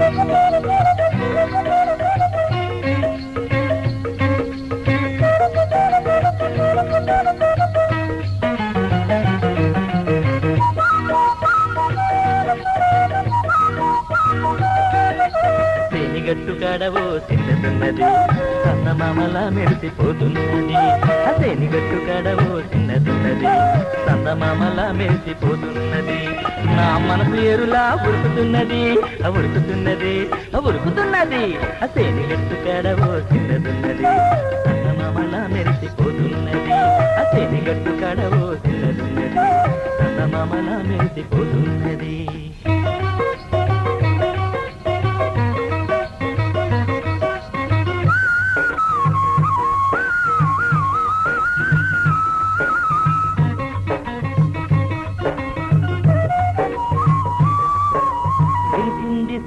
Oh, my God. శనిగట్టు కడవో చిన్నదున్నది చందమామల మెరిసిపోతున్నది. ఆ శనిగట్టు కడవో చిన్నదున్నది చందమామల మెరిసిపోతున్నది. నా మనసు ఎరులా ఉరుకుతున్నది ఆ ఉరుకుతున్నది ఆ ఉరుకుతున్నది ఆ శనిగట్టు కడవో చిన్నదున్నది చందమామల మెరిసి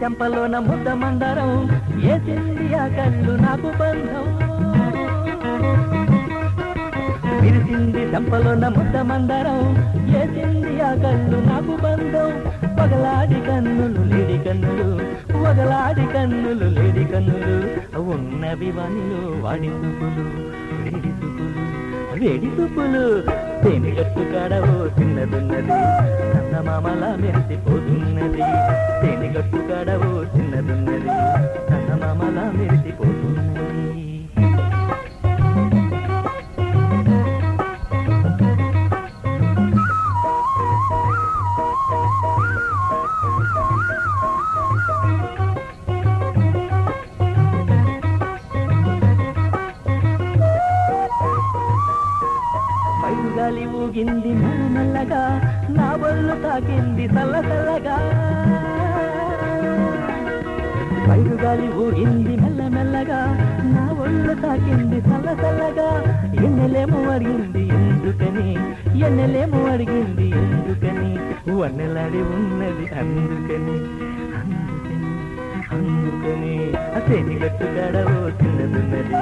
చెంపలోన ముద్ద మందరం ఏసింది ఆ కళ్ళు నాకు బంధం. విరిసింది చెంపలోన ముద్ద మందరం ఏసింది ఆ కళ్ళు నాకు బంధం. పగలాడి కన్నులు లేడి కన్నులు పగలాడి కన్నులు లేడి కన్నులు ఉన్నవి వానిలో వాడి చూపులు వేడి చూపులు వేడి చూపులు తేనిగట్టు కాడవో చిన్నదున్నది చందమామల మెరిసిపోతున్నది. గడవు చిన్నదున్నది తన మమల మెరిసిపోతున్నది గాలి ఊగింది మల్లగా నా బొల్లు తాకింది చల్ల చల్లగా గాలి ఊగింది మెల్ల మెల్లగా నా ఒళ్ళు తాకింది చల్ల చల్లగా ఎన్నెలేమో అడిగింది ఎందుకని? ఎన్నెలేమో అడిగింది ఎందుకని? వన్నెలాడి ఉన్నది అందుకని అందుకని అందుకని. అసేని గట్టు గడవో చిన్నదున్నది.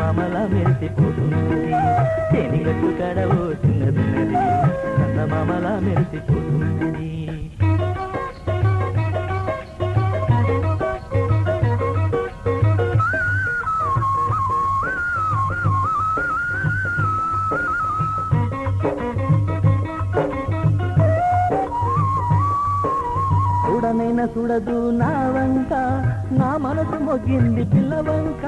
మామలా మెరిసిపోతున్నది తేని గట్టు గడవో చిన్నదున్నది. మామలా మెరిసిపోతున్నది చూడనైనా చూడదు నా వంక నా మనసు మొగ్గింది పిల్లవంక.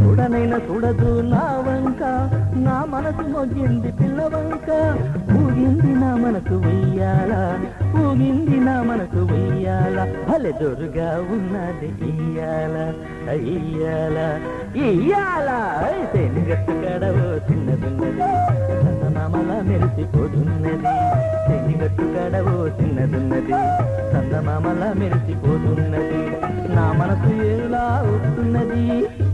చూడనైనా చూడదు నా వంక నా మనసు మొగ్గింది పిల్లవంక. ఊగింది నా మనసు వెయ్యాల ఊగింది నా మనసు వెయ్యాల భలే దొరుగా ఉన్నది ఇయ్యాల ఇయ్యాల ఇయ్యాల. అయితే చిన్నదున్నది చందమామల మెరిసిపోతున్నది. నా మనసు ఎలా ఉరుకుతున్నది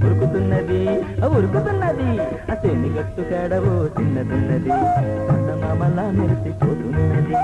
ఉరుకుతున్నది ఉరుకుతున్నది. ఆ గట్టు కడవో చిన్నదున్నది. చందమామల మెరిసిపోతున్నది.